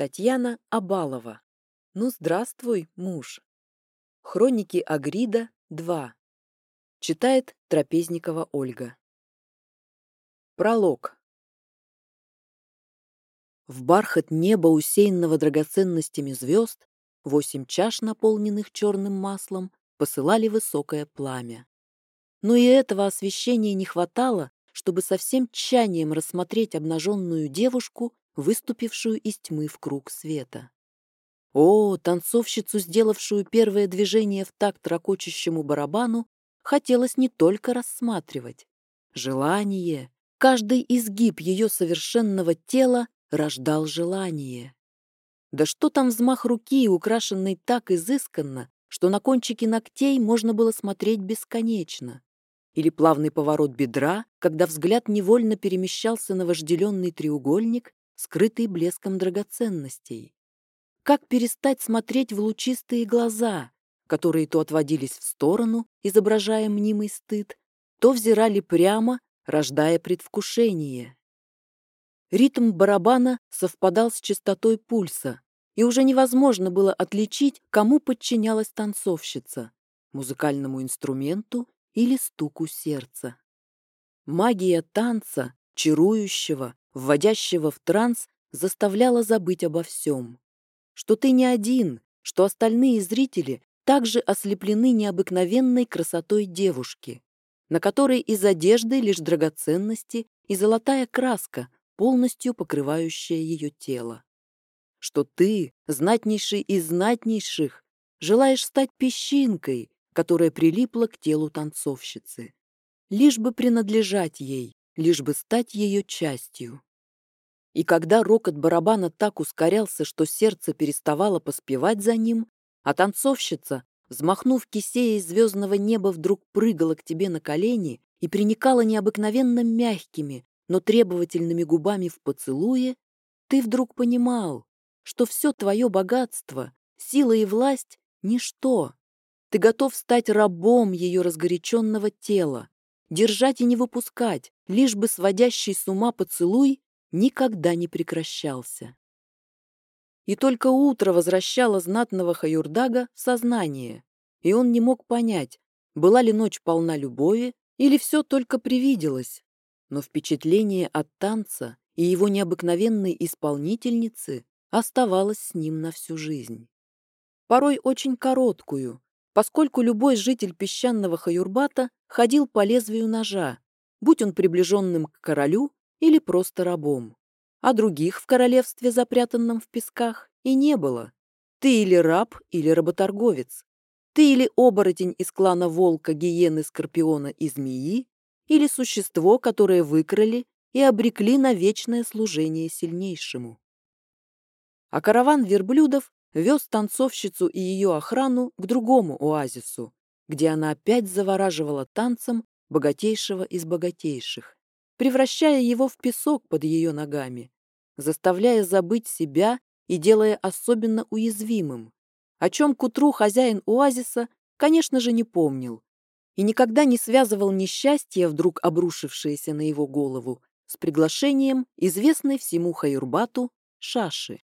Татьяна Абалова. Ну, здравствуй, муж. Хроники Агрида 2. Читает Трапезникова Ольга. Пролог. В бархат неба, усеянного драгоценностями звезд, восемь чаш, наполненных черным маслом, посылали высокое пламя. Но и этого освещения не хватало, чтобы со всем тщанием рассмотреть обнаженную девушку, выступившую из тьмы в круг света. О, танцовщицу, сделавшую первое движение в такт ракочущему барабану, хотелось не только рассматривать. Желание, каждый изгиб ее совершенного тела рождал желание. Да что там взмах руки, украшенный так изысканно, что на кончике ногтей можно было смотреть бесконечно или плавный поворот бедра, когда взгляд невольно перемещался на вожделенный треугольник, скрытый блеском драгоценностей. Как перестать смотреть в лучистые глаза, которые то отводились в сторону, изображая мнимый стыд, то взирали прямо, рождая предвкушение. Ритм барабана совпадал с частотой пульса, и уже невозможно было отличить, кому подчинялась танцовщица – музыкальному инструменту или стуку сердца. Магия танца, чарующего, вводящего в транс, заставляла забыть обо всем. Что ты не один, что остальные зрители также ослеплены необыкновенной красотой девушки, на которой из одежды лишь драгоценности и золотая краска, полностью покрывающая ее тело. Что ты, знатнейший из знатнейших, желаешь стать песчинкой, которая прилипла к телу танцовщицы. Лишь бы принадлежать ей, лишь бы стать ее частью. И когда рокот барабана так ускорялся, что сердце переставало поспевать за ним, а танцовщица, взмахнув кисеей звездного неба, вдруг прыгала к тебе на колени и приникала необыкновенно мягкими, но требовательными губами в поцелуе, ты вдруг понимал, что все твое богатство, сила и власть — ничто, ты готов стать рабом ее разгоряченного тела, держать и не выпускать, лишь бы сводящий с ума поцелуй никогда не прекращался. И только утро возвращало знатного Хаюрдага в сознание, и он не мог понять, была ли ночь полна любови или все только привиделось. Но впечатление от танца и его необыкновенной исполнительницы оставалось с ним на всю жизнь. Порой очень короткую, поскольку любой житель песчаного Хаюрбата ходил по лезвию ножа, будь он приближенным к королю или просто рабом. А других в королевстве, запрятанном в песках, и не было. Ты или раб, или работорговец. Ты или оборотень из клана волка, гиены, скорпиона и змеи, или существо, которое выкрали и обрекли на вечное служение сильнейшему. А караван верблюдов вез танцовщицу и ее охрану к другому оазису, где она опять завораживала танцем богатейшего из богатейших, превращая его в песок под ее ногами, заставляя забыть себя и делая особенно уязвимым, о чем к утру хозяин оазиса, конечно же, не помнил и никогда не связывал несчастье, вдруг обрушившееся на его голову, с приглашением известной всему Хаюрбату Шаши.